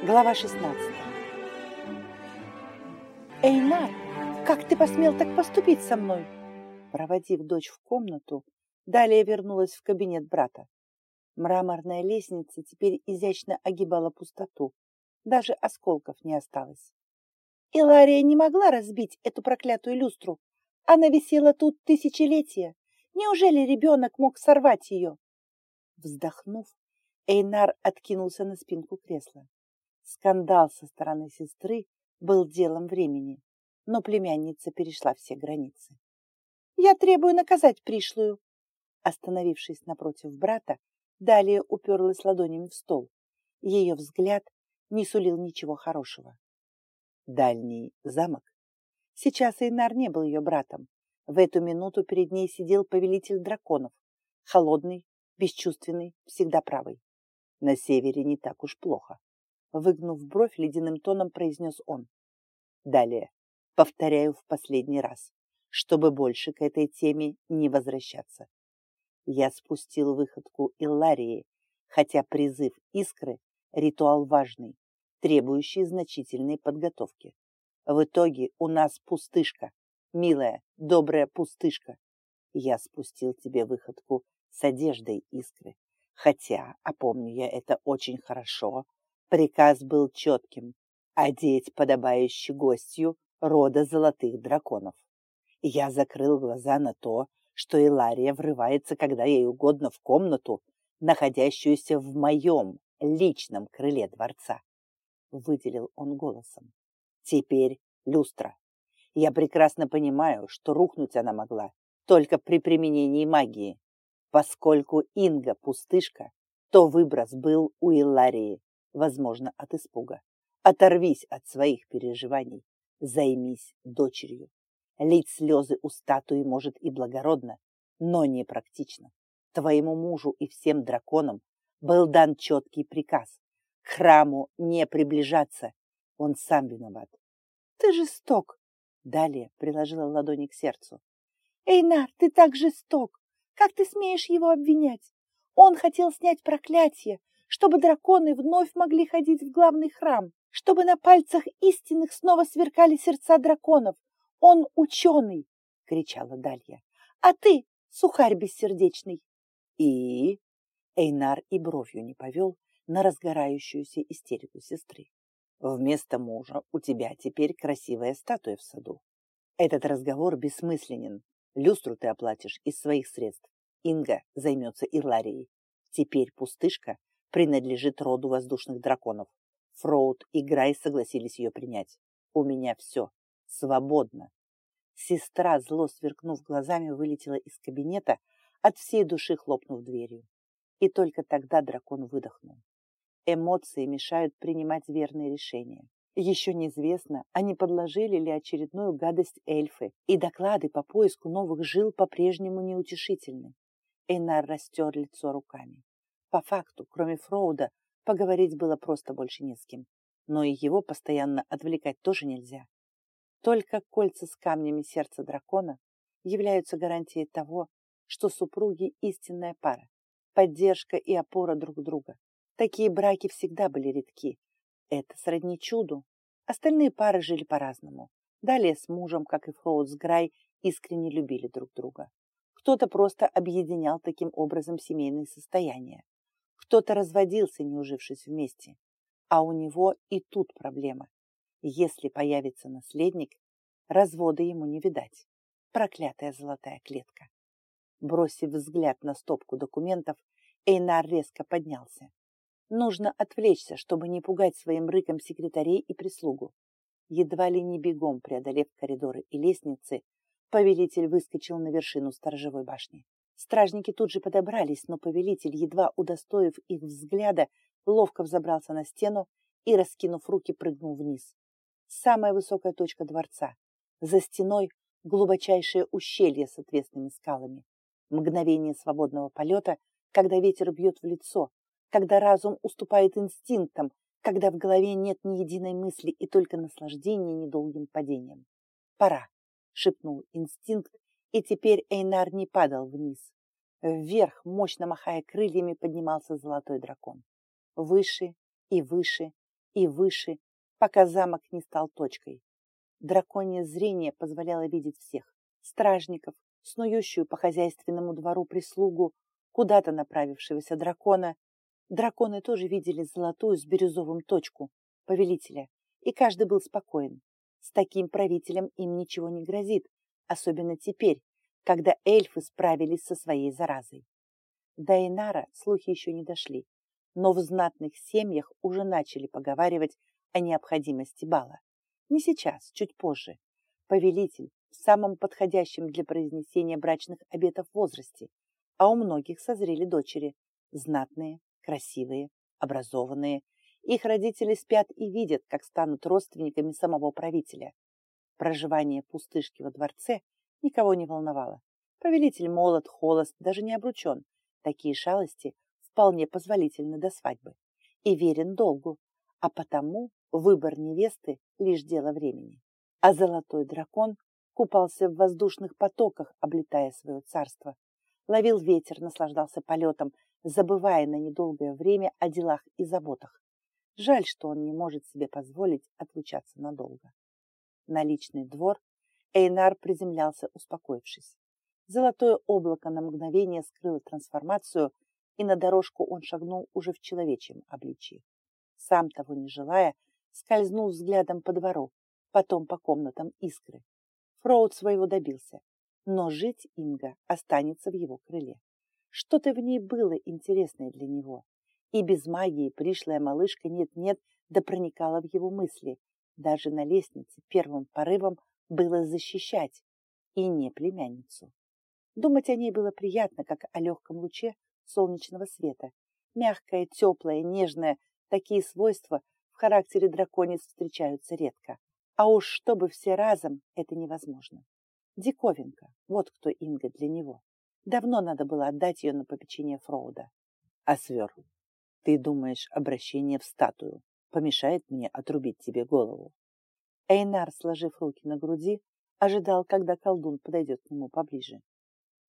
Глава 16 «Эйнар, как ты посмел так поступить со мной?» Проводив дочь в комнату, далее вернулась в кабинет брата. Мраморная лестница теперь изящно огибала пустоту. Даже осколков не осталось. Илария не могла разбить эту проклятую люстру. Она висела тут тысячелетия. Неужели ребенок мог сорвать ее? Вздохнув, Эйнар откинулся на спинку кресла. Скандал со стороны сестры был делом времени, но племянница перешла все границы. «Я требую наказать пришлую!» Остановившись напротив брата, далее уперлась ладонями в стол. Ее взгляд не сулил ничего хорошего. Дальний замок. Сейчас Эйнар не был ее братом. В эту минуту перед ней сидел повелитель драконов, холодный, бесчувственный, всегда правый. На севере не так уж плохо. Выгнув бровь, ледяным тоном произнес он. Далее, повторяю в последний раз, чтобы больше к этой теме не возвращаться. Я спустил выходку Илларии, хотя призыв искры – ритуал важный, требующий значительной подготовки. В итоге у нас пустышка, милая, добрая пустышка. Я спустил тебе выходку с одеждой искры. Хотя, а помню я это очень хорошо, Приказ был четким — одеть подобающий гостью рода золотых драконов. Я закрыл глаза на то, что Илария врывается, когда ей угодно, в комнату, находящуюся в моем личном крыле дворца. Выделил он голосом. Теперь люстра. Я прекрасно понимаю, что рухнуть она могла только при применении магии. Поскольку Инга пустышка, то выброс был у Иларии возможно, от испуга. Оторвись от своих переживаний, займись дочерью. Лить слезы у статуи может и благородно, но не практично. Твоему мужу и всем драконам был дан четкий приказ к храму не приближаться. Он сам виноват. Ты жесток. Далее приложила ладони к сердцу. Эйнар, ты так жесток. Как ты смеешь его обвинять? Он хотел снять проклятие, чтобы драконы вновь могли ходить в главный храм, чтобы на пальцах истинных снова сверкали сердца драконов. Он ученый, — кричала Далья, — а ты сухарь бессердечный. И Эйнар и бровью не повел на разгорающуюся истерику сестры. Вместо мужа у тебя теперь красивая статуя в саду. Этот разговор бессмысленен. Люстру ты оплатишь из своих средств. Инга займется Ирларией. Теперь пустышка принадлежит роду воздушных драконов. Фроуд и Грай согласились ее принять. У меня все. Свободно. Сестра, зло сверкнув глазами, вылетела из кабинета, от всей души хлопнув дверью. И только тогда дракон выдохнул. Эмоции мешают принимать верные решения. Еще неизвестно, они подложили ли очередную гадость эльфы, и доклады по поиску новых жил по-прежнему неутешительны. Эйнар растер лицо руками. По факту, кроме Фроуда, поговорить было просто больше не с кем. Но и его постоянно отвлекать тоже нельзя. Только кольца с камнями сердца дракона являются гарантией того, что супруги – истинная пара, поддержка и опора друг друга. Такие браки всегда были редки. Это сродни чуду. Остальные пары жили по-разному. Далее с мужем, как и Фроуд с Грай, искренне любили друг друга. Кто-то просто объединял таким образом семейные состояния. Кто-то разводился, не ужившись вместе. А у него и тут проблема. Если появится наследник, развода ему не видать. Проклятая золотая клетка. Бросив взгляд на стопку документов, Эйнар резко поднялся. Нужно отвлечься, чтобы не пугать своим рыком секретарей и прислугу. Едва ли не бегом преодолев коридоры и лестницы, повелитель выскочил на вершину сторожевой башни. Стражники тут же подобрались, но повелитель, едва удостоив их взгляда, ловко взобрался на стену и, раскинув руки, прыгнул вниз. Самая высокая точка дворца. За стеной глубочайшее ущелье с отвесными скалами. Мгновение свободного полета, когда ветер бьет в лицо, когда разум уступает инстинктам, когда в голове нет ни единой мысли и только наслаждение недолгим падением. «Пора!» — шепнул инстинкт, и теперь Эйнар не падал вниз. Вверх, мощно махая крыльями, поднимался золотой дракон. Выше и выше, и выше, пока замок не стал точкой. Драконье зрение позволяло видеть всех. Стражников, снующую по хозяйственному двору прислугу, куда-то направившегося дракона. Драконы тоже видели золотую с бирюзовым точку, повелителя, и каждый был спокоен. С таким правителем им ничего не грозит, особенно теперь, когда эльфы справились со своей заразой. До Инара слухи еще не дошли, но в знатных семьях уже начали поговаривать о необходимости бала. Не сейчас, чуть позже. Повелитель в самом подходящем для произнесения брачных обетов возрасте, а у многих созрели дочери, знатные, красивые, образованные. Их родители спят и видят, как станут родственниками самого правителя. Проживание пустышки во дворце никого не волновало. Повелитель молод, холост, даже не обручен. Такие шалости вполне позволительны до свадьбы. И верен долгу, а потому выбор невесты – лишь дело времени. А золотой дракон купался в воздушных потоках, облетая свое царство. Ловил ветер, наслаждался полетом, забывая на недолгое время о делах и заботах. Жаль, что он не может себе позволить отлучаться надолго. На личный двор Эйнар приземлялся, успокоившись. Золотое облако на мгновение скрыло трансформацию, и на дорожку он шагнул уже в человечьем обличии. Сам того не желая, скользнул взглядом по двору, потом по комнатам искры. Фроуд своего добился, но жить Инга останется в его крыле. Что-то в ней было интересное для него, и без магии пришлая малышка нет-нет да проникала в его мысли. Даже на лестнице первым порывом было защищать, и не племянницу. Думать о ней было приятно, как о легком луче солнечного света. Мягкое, теплое, нежное, такие свойства в характере драконец встречаются редко. А уж чтобы все разом, это невозможно. Диковинка, вот кто Инга для него. Давно надо было отдать ее на попечение Фроуда. А свер, ты думаешь, обращение в статую помешает мне отрубить тебе голову? Эйнар, сложив руки на груди, ожидал, когда колдун подойдет к нему поближе.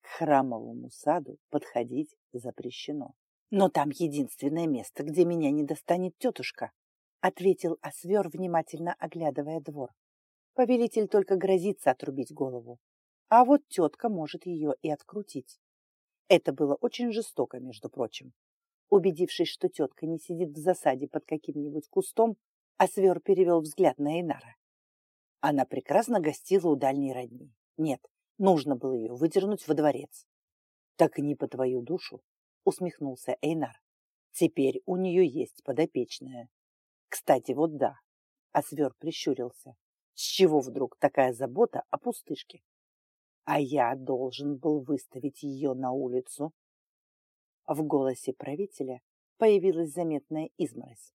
К храмовому саду подходить запрещено. Но там единственное место, где меня не достанет тетушка, ответил Освер, внимательно оглядывая двор. Повелитель только грозится отрубить голову, а вот тетка может ее и открутить. Это было очень жестоко, между прочим. Убедившись, что тетка не сидит в засаде под каким-нибудь кустом, Освер перевел взгляд на Эйнара. Она прекрасно гостила у дальней родни. Нет, нужно было ее выдернуть во дворец. Так и не по твою душу, усмехнулся Эйнар. Теперь у нее есть подопечная. Кстати, вот да. Освер прищурился. С чего вдруг такая забота о пустышке? А я должен был выставить ее на улицу. В голосе правителя появилась заметная изморозь.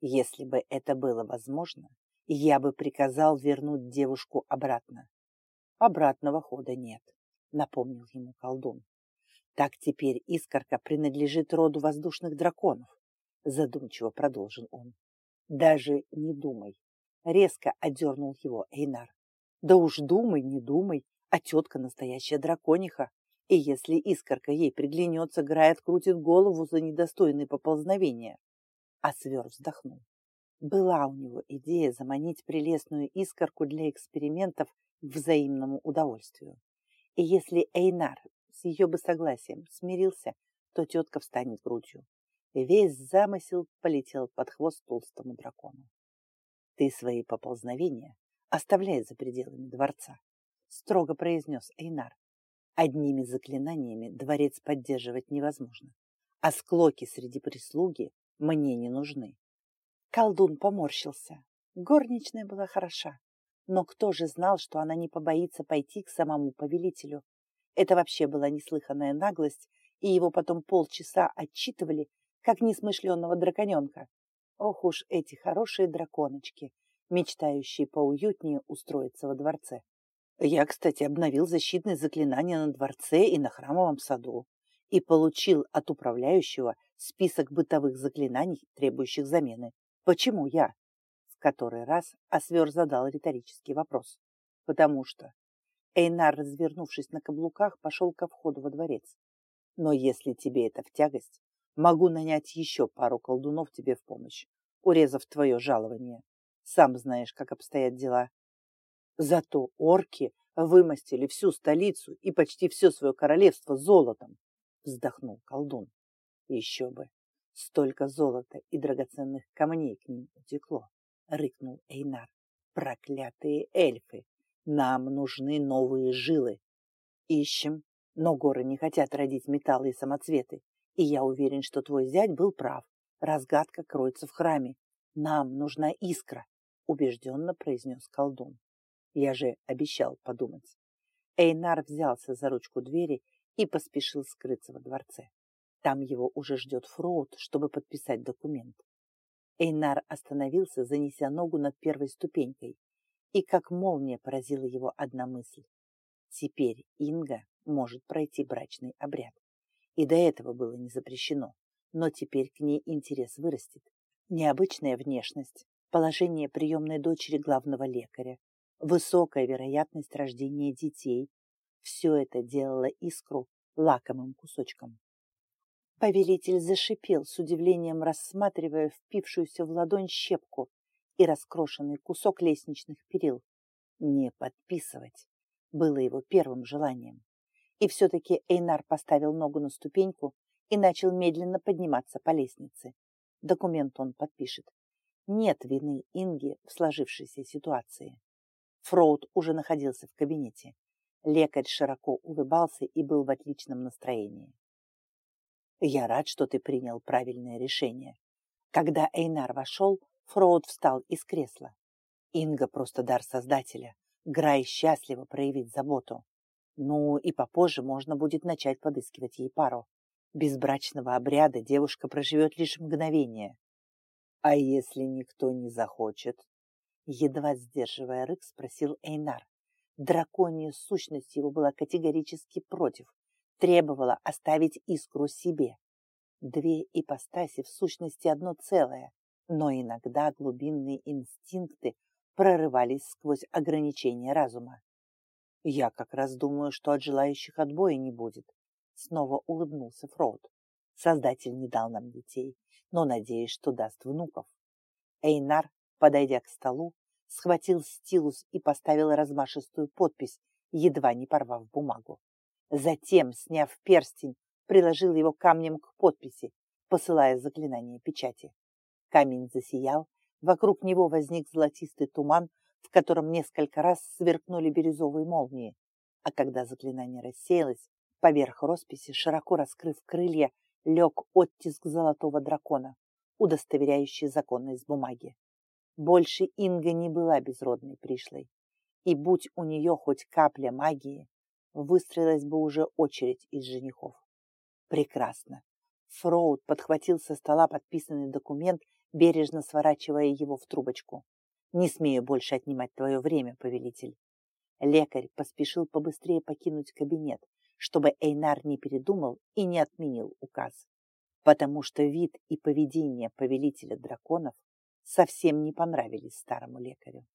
Если бы это было возможно, я бы приказал вернуть девушку обратно. Обратного хода нет, напомнил ему колдун. Так теперь искорка принадлежит роду воздушных драконов, задумчиво продолжил он. Даже не думай. Резко одернул его Эйнар. Да уж думай, не думай, а тетка настоящая дракониха. И если искорка ей приглянется, Грай открутит голову за недостойные поползновения. А свер вздохнул. Была у него идея заманить прелестную искорку для экспериментов к взаимному удовольствию. И если Эйнар с ее бы согласием смирился, то тетка встанет грудью. Весь замысел полетел под хвост толстому дракону. Ты свои поползновения оставляй за пределами дворца, строго произнес Эйнар. Одними заклинаниями дворец поддерживать невозможно, а склоки среди прислуги мне не нужны. Колдун поморщился. Горничная была хороша, но кто же знал, что она не побоится пойти к самому повелителю? Это вообще была неслыханная наглость, и его потом полчаса отчитывали, как несмышленного драконенка. Ох уж эти хорошие драконочки, мечтающие поуютнее устроиться во дворце. Я, кстати, обновил защитные заклинания на дворце и на храмовом саду и получил от управляющего список бытовых заклинаний, требующих замены. Почему я? В который раз Освер задал риторический вопрос. Потому что Эйнар, развернувшись на каблуках, пошел ко входу во дворец. Но если тебе это в тягость, Могу нанять еще пару колдунов тебе в помощь. урезав твое жалование. Сам знаешь, как обстоят дела. Зато орки вымостили всю столицу и почти все свое королевство золотом, вздохнул колдун. Еще бы, столько золота и драгоценных камней к ним утекло, рыкнул Эйнар. Проклятые эльфы! Нам нужны новые жилы. Ищем, но горы не хотят родить металлы и самоцветы. И я уверен, что твой зять был прав. Разгадка кроется в храме. Нам нужна искра, убежденно произнес колдун. Я же обещал подумать. Эйнар взялся за ручку двери и поспешил скрыться во дворце. Там его уже ждет Фроуд, чтобы подписать документ. Эйнар остановился, занеся ногу над первой ступенькой, и как молния поразила его одна мысль. Теперь Инга может пройти брачный обряд. И до этого было не запрещено, но теперь к ней интерес вырастет. Необычная внешность, положение приемной дочери главного лекаря, высокая вероятность рождения детей – все это делало искру лакомым кусочком. Повелитель зашипел с удивлением, рассматривая впившуюся в ладонь щепку и раскрошенный кусок лестничных перил. Не подписывать было его первым желанием. И все-таки Эйнар поставил ногу на ступеньку и начал медленно подниматься по лестнице. Документ он подпишет. Нет вины Инги в сложившейся ситуации. Фроуд уже находился в кабинете. Лекарь широко улыбался и был в отличном настроении. Я рад, что ты принял правильное решение. Когда Эйнар вошел, Фроуд встал из кресла. Инга просто дар создателя. Грай счастливо проявить заботу. Ну и попозже можно будет начать подыскивать ей пару. Без брачного обряда девушка проживет лишь мгновение. А если никто не захочет? Едва сдерживая рык, спросил Эйнар. Драконья сущность его была категорически против требовала оставить искру себе. Две ипостаси в сущности одно целое, но иногда глубинные инстинкты прорывались сквозь ограничения разума. Я как раз думаю, что от желающих отбоя не будет. Снова улыбнулся Фроуд. Создатель не дал нам детей, но надеюсь, что даст внуков. Эйнар, подойдя к столу, схватил стилус и поставил размашистую подпись, едва не порвав бумагу. Затем, сняв перстень, приложил его камнем к подписи, посылая заклинание печати. Камень засиял, вокруг него возник золотистый туман, в котором несколько раз сверкнули бирюзовые молнии. А когда заклинание рассеялось, поверх росписи, широко раскрыв крылья, лег оттиск золотого дракона, удостоверяющий законность бумаги. Больше Инга не была безродной пришлой. И будь у нее хоть капля магии, выстроилась бы уже очередь из женихов. Прекрасно. Фроуд подхватил со стола подписанный документ, бережно сворачивая его в трубочку. «Не смею больше отнимать твое время, повелитель». Лекарь поспешил побыстрее покинуть кабинет, чтобы Эйнар не передумал и не отменил указ. Потому что вид и поведение повелителя драконов совсем не понравились старому лекарю.